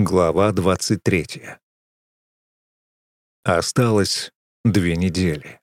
Глава 23. Осталось две недели.